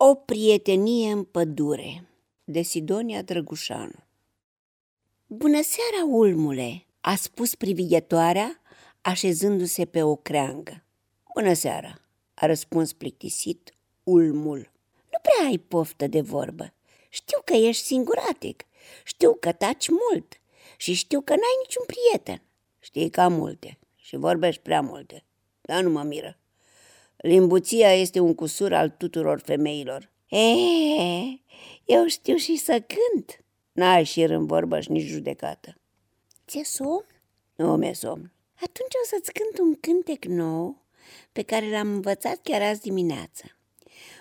O prietenie în pădure de Sidonia Drăgușanu Bună seara, ulmule, a spus privighetoarea așezându-se pe o creangă. Bună seara, a răspuns plictisit ulmul. Nu prea ai poftă de vorbă. Știu că ești singuratic, știu că taci mult și știu că n-ai niciun prieten. Știi că am multe și vorbești prea multe, dar nu mă miră. Limbuția este un cusur al tuturor femeilor. E, eu știu și să cânt. N-ai șir în vorbă și nici judecată. Ți-e somn? Nu mi-e somn. Atunci o să-ți cânt un cântec nou pe care l-am învățat chiar azi dimineață.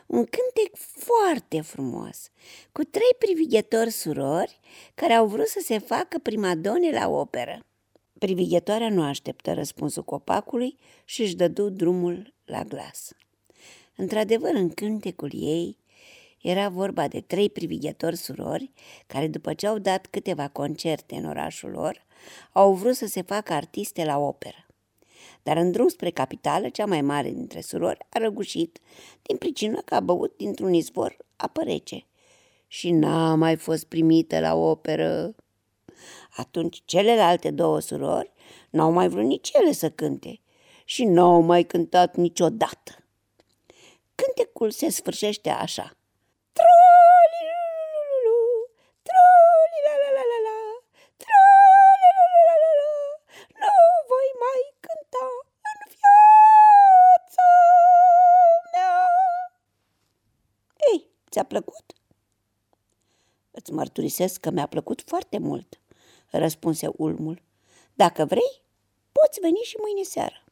Un cântec foarte frumos, cu trei privighetori surori care au vrut să se facă primadone la operă. Privighetoarea nu așteptă răspunsul copacului și își dădu drumul la glas. Într-adevăr, în cântecul ei era vorba de trei privighetori surori care, după ce au dat câteva concerte în orașul lor, au vrut să se facă artiste la operă. Dar în drum spre capitală, cea mai mare dintre surori a răgușit din pricină că a băut dintr-un izvor apă rece și n-a mai fost primită la operă. Atunci celelalte două surori n-au mai vrut nici ele să cânte și n-au mai cântat niciodată. Cântecul se sfârșește așa. Ți-a plăcut? Îți mărturisesc că mi-a plăcut foarte mult, răspunse ulmul. Dacă vrei, poți veni și mâine seară.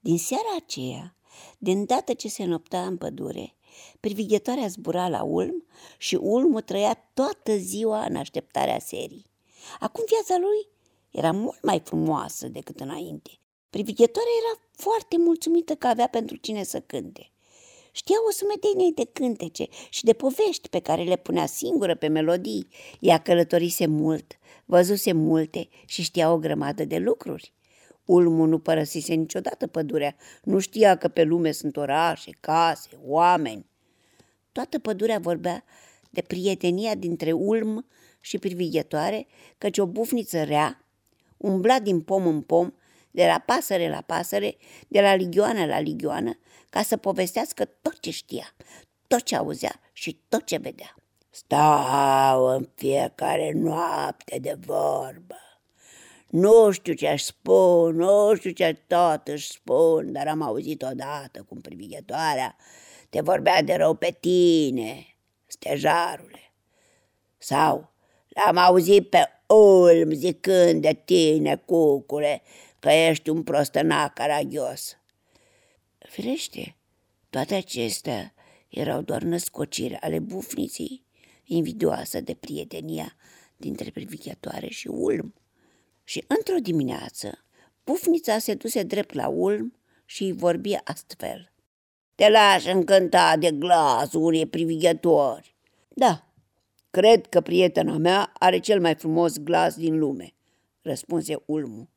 Din seara aceea, de îndată ce se nopta în pădure, privighetoarea zbura la ulm și ulmul trăia toată ziua în așteptarea serii. Acum viața lui era mult mai frumoasă decât înainte. Privighetoarea era foarte mulțumită că avea pentru cine să cânte. Știa o sumedenie de cântece și de povești pe care le punea singură pe melodii. Ea călătorise mult, văzuse multe și știa o grămadă de lucruri. Ulmu nu părăsise niciodată pădurea, nu știa că pe lume sunt orașe, case, oameni. Toată pădurea vorbea de prietenia dintre ulm și privighetoare, căci o bufniță rea umbla din pom în pom, de la pasăre la pasăre, de la ligioană la ligioană, ca să povestească tot ce știa, tot ce auzea și tot ce vedea. Stau în fiecare noapte de vorbă. Nu știu ce-aș spun, nu știu ce tot își spun, dar am auzit odată cum privighetoarea te vorbea de rău pe tine, stejarule. Sau l-am auzit pe ulm zicând de tine, cucule, că ești un prostănac caragios. Firește, toate acestea erau doar născociri ale bufniții, invidioasă de prietenia dintre privighetoare și ulm. Și într-o dimineață, bufnița se duse drept la ulm și îi vorbi astfel. Te lași încânta de glasul unei privighetori. Da, cred că prietena mea are cel mai frumos glas din lume, răspunse ulmul.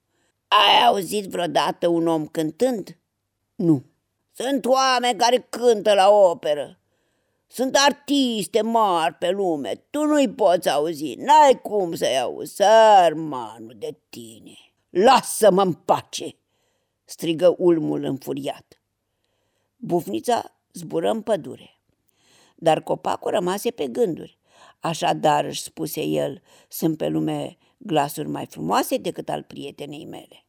Ai auzit vreodată un om cântând? Nu. Sunt oameni care cântă la operă. Sunt artiste mari pe lume. Tu nu-i poți auzi. N-ai cum să-i auzi. Sărmanul de tine. Lasă-mă în pace, strigă ulmul înfuriat. Bufnița zbură în pădure. Dar copacul rămase pe gânduri. Așadar, își spuse el, sunt pe lume glasuri mai frumoase decât al prietenei mele.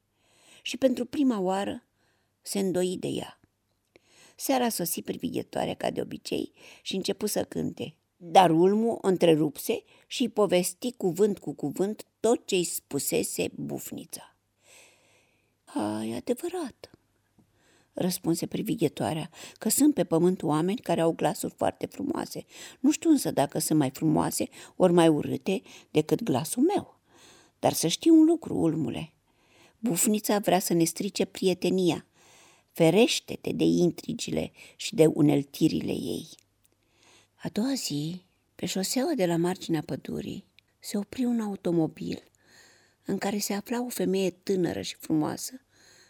Și pentru prima oară se îndoi de ea. Seara sosi privighetoare ca de obicei și începu să cânte. Dar ulmul întrerupse și povesti cuvânt cu cuvânt tot ce-i spusese bufnița. A, e adevărat, răspunse privighetoarea, că sunt pe pământ oameni care au glasuri foarte frumoase. Nu știu însă dacă sunt mai frumoase ori mai urâte decât glasul meu. Dar să știi un lucru, ulmule. Bufnița vrea să ne strice prietenia ferește-te de intrigile și de uneltirile ei. A doua zi, pe șoseaua de la marginea pădurii, se opri un automobil în care se afla o femeie tânără și frumoasă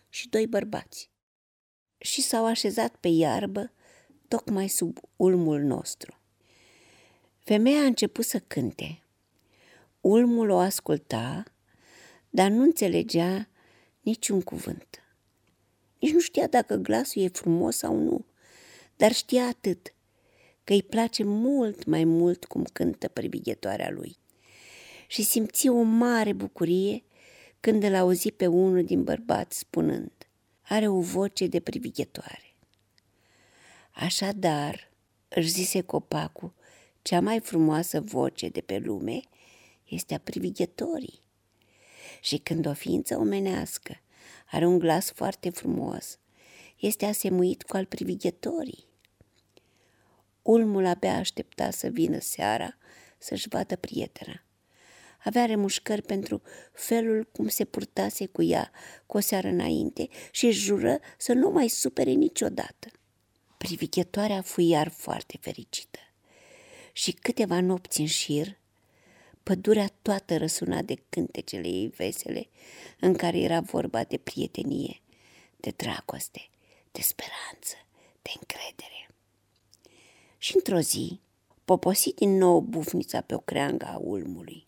și doi bărbați. Și s-au așezat pe iarbă tocmai sub ulmul nostru. Femeia a început să cânte. Ulmul o asculta, dar nu înțelegea niciun cuvânt. Nici nu știa dacă glasul e frumos sau nu, dar știa atât, că îi place mult mai mult cum cântă privighetoarea lui. Și simți o mare bucurie când îl auzi pe unul din bărbați spunând, are o voce de privighetoare. Așadar, își zise copacul, cea mai frumoasă voce de pe lume este a privighetorii. Și când o ființă omenească are un glas foarte frumos, este asemuit cu al privighetorii. Ulmul abia aștepta să vină seara să-și vadă prietena. Avea remușcări pentru felul cum se purtase cu ea cu o seară înainte și își jură să nu mai supere niciodată. Privighetoarea fu iar foarte fericită și câteva nopți în șir, pădurea toată răsuna de cântecele ei vesele, în care era vorba de prietenie, de dragoste, de speranță, de încredere. Și într-o zi, poposi din nou bufnița pe o creangă a ulmului.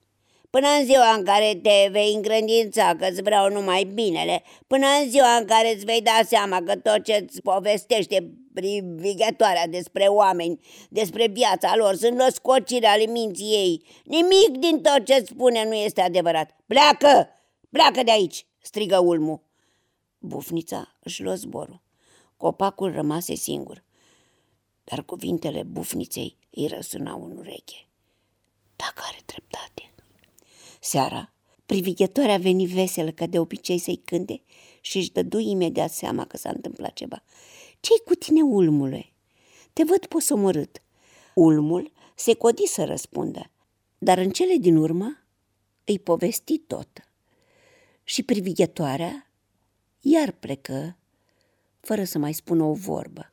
Până în ziua în care te vei îngrădința că-ți vreau numai binele, până în ziua în care îți vei da seama că tot ce îți povestește privighetoarea despre oameni, despre viața lor, sunt lăscociri ale minții ei. Nimic din tot ce spune nu este adevărat. Pleacă! Pleacă de aici! strigă ulmul. Bufnița își luă zborul. Copacul rămase singur, dar cuvintele bufniței îi răsunau în ureche. Dacă are dreptate. Seara, privighetoarea veni veselă ca de obicei să-i cânte și își dădu imediat seama că s-a întâmplat ceva. Ce-i cu tine, ulmule? Te văd posomorât. Ulmul se codi să răspundă, dar în cele din urmă îi povesti tot. Și privighetoarea iar plecă, fără să mai spună o vorbă.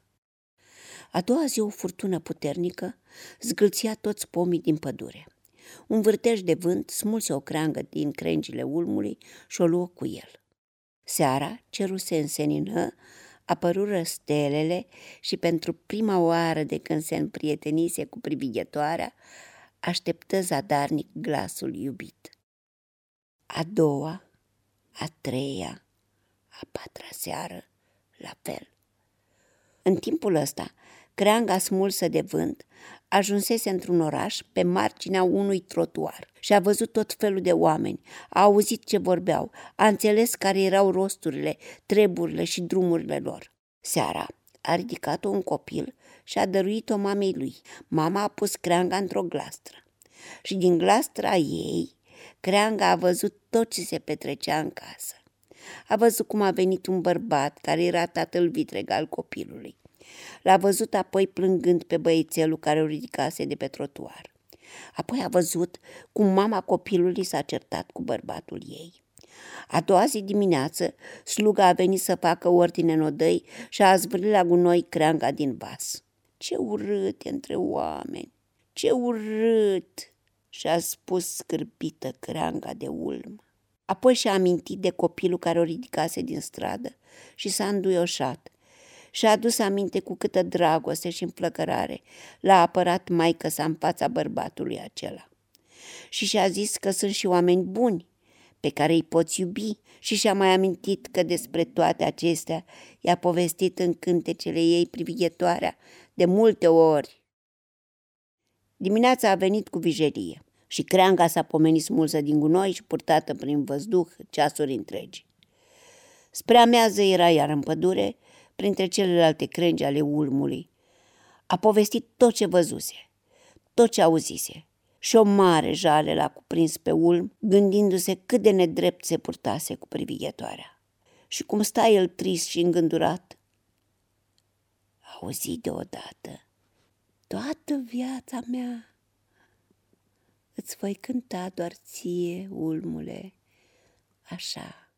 A doua zi o furtună puternică zgâlția toți pomii din pădure. Un vârtej de vânt smulse o creangă din crengile ulmului și o luă cu el. Seara, cerul se însenină, apărură stelele și pentru prima oară de când se împrietenise cu privighetoarea, așteptă zadarnic glasul iubit. A doua, a treia, a patra seară, la fel. În timpul ăsta, creanga smulsă de vânt ajunsese într-un oraș pe marginea unui trotuar și a văzut tot felul de oameni, a auzit ce vorbeau, a înțeles care erau rosturile, treburile și drumurile lor. Seara a ridicat-o un copil și a dăruit-o mamei lui. Mama a pus creanga într-o glastră și din glastra ei, creanga a văzut tot ce se petrecea în casă. A văzut cum a venit un bărbat care era tatăl vitreg al copilului. L-a văzut apoi plângând pe băiețelul care o ridicase de pe trotuar. Apoi a văzut cum mama copilului s-a certat cu bărbatul ei. A doua zi dimineață, sluga a venit să facă ordine în odăi și a zvârlit la gunoi creanga din vas. Ce urât e între oameni! Ce urât! și-a spus scârbită creanga de ulm. Apoi și-a amintit de copilul care o ridicase din stradă și s-a înduioșat și-a adus aminte cu câtă dragoste și înflăcărare l-a apărat maică sa în fața bărbatului acela. Și și-a zis că sunt și oameni buni pe care îi poți iubi și și-a mai amintit că despre toate acestea i-a povestit în cântecele ei privighetoarea de multe ori. Dimineața a venit cu vijelie și creanga s-a pomenit smulsă din gunoi și purtată prin văzduh ceasuri întregi. Spre amează era iar în pădure printre celelalte crengi ale ulmului. A povestit tot ce văzuse, tot ce auzise și o mare jale l-a cuprins pe ulm, gândindu-se cât de nedrept se purtase cu privighetoarea. Și cum sta el trist și îngândurat, auzi deodată, toată viața mea îți voi cânta doar ție, ulmule, așa